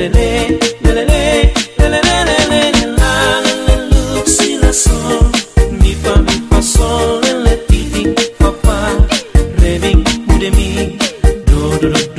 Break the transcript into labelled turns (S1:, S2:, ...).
S1: do do do